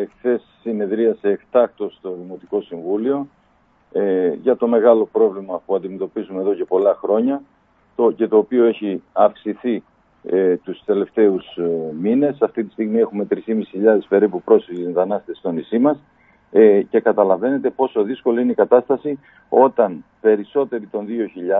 εχθές συνεδρίασε εκτάκτο στο Δημοτικό Συμβούλιο ε, για το μεγάλο πρόβλημα που αντιμετωπίζουμε εδώ και πολλά χρόνια το, και το οποίο έχει αυξηθεί ε, τους τελευταίους ε, μήνες. Αυτή τη στιγμή έχουμε 3.500 περίπου πρόσφυγες μετανάστες στο νησί μας ε, και καταλαβαίνετε πόσο δύσκολη είναι η κατάσταση όταν περισσότεροι των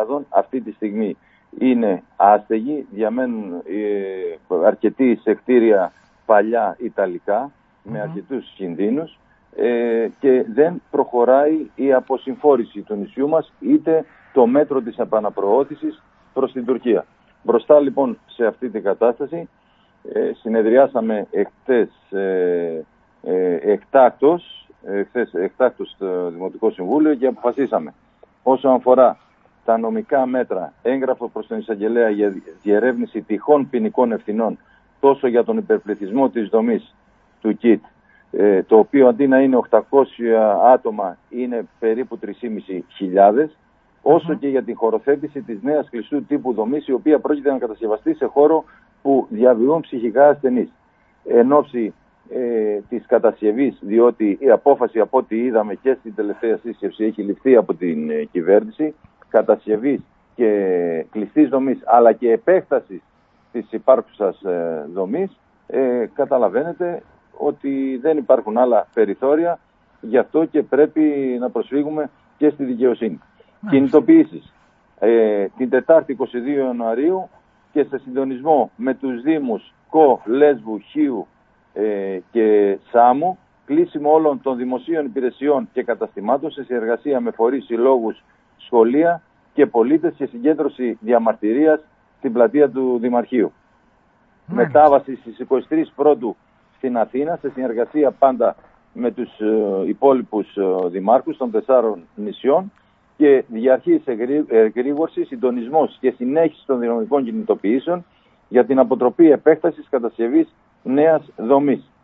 2.000 αυτή τη στιγμή είναι άστεγοι, διαμένουν ε, αρκετοί σε κτίρια παλιά Ιταλικά με αρκετούς κινδύνους ε, και δεν προχωράει η αποσυμφόρηση του νησιού μας είτε το μέτρο της επαναπροώθησης προς την Τουρκία. Μπροστά λοιπόν σε αυτή την κατάσταση ε, συνεδριάσαμε εχθές ε, ε, εκτάκτος, εχθές, εκτάκτος στο Δημοτικό Συμβούλιο και αποφασίσαμε όσον αφορά τα νομικά μέτρα, έγγραφο προς τον εισαγγελέα για διερεύνηση τυχών ποινικών ευθυνών τόσο για τον υπερπληθυσμό της δομής του ΚΙΤ, ε, το οποίο αντί να είναι 800 άτομα είναι περίπου 3.500, οσο και για την χωροθέτηση της νέας κλειστού τύπου δομής, η οποία πρόκειται να κατασκευαστεί σε χώρο που διαβιούν ψυχικά ασθενείς. Εν ώψη ε, της κατασκευής, διότι η απόφαση από ό,τι είδαμε και στην τελευταία σύσκεψη έχει ληφθεί από την ε, κυβέρνηση, κατασκευής και κλειστής δομής αλλά και επέκτασης της υπάρχουσας ε, δομής, ε, καταλαβαίνετε ότι δεν υπάρχουν άλλα περιθώρια, γι' αυτό και πρέπει να προσφύγουμε και στη δικαιοσύνη. Κινητοποιήσεις. Ε, την Τετάρτη 22 Ιανουαρίου και σε συντονισμό με τους Δήμους Κο, Λέσβου, Χίου ε, και Σάμου, κλείσιμο όλων των δημοσίων υπηρεσιών και καταστημάτων σε συνεργασία με φορείς, συλλόγους, σχολεία και πολίτες και συγκέντρωση διαμαρτυρίας στην πλατεία του Δημαρχείου. Μετάβαση στις 23 πρώτου στην Αθήνα σε συνεργασία πάντα με τους ε, υπόλοιπους ε, δημάρχους των τεσσάρων νησιών και διαρχής εγρήγορση, συντονισμός και συνέχιση των δυναμικών κινητοποιήσεων για την αποτροπή επέκτασης κατασκευής νέας δομής.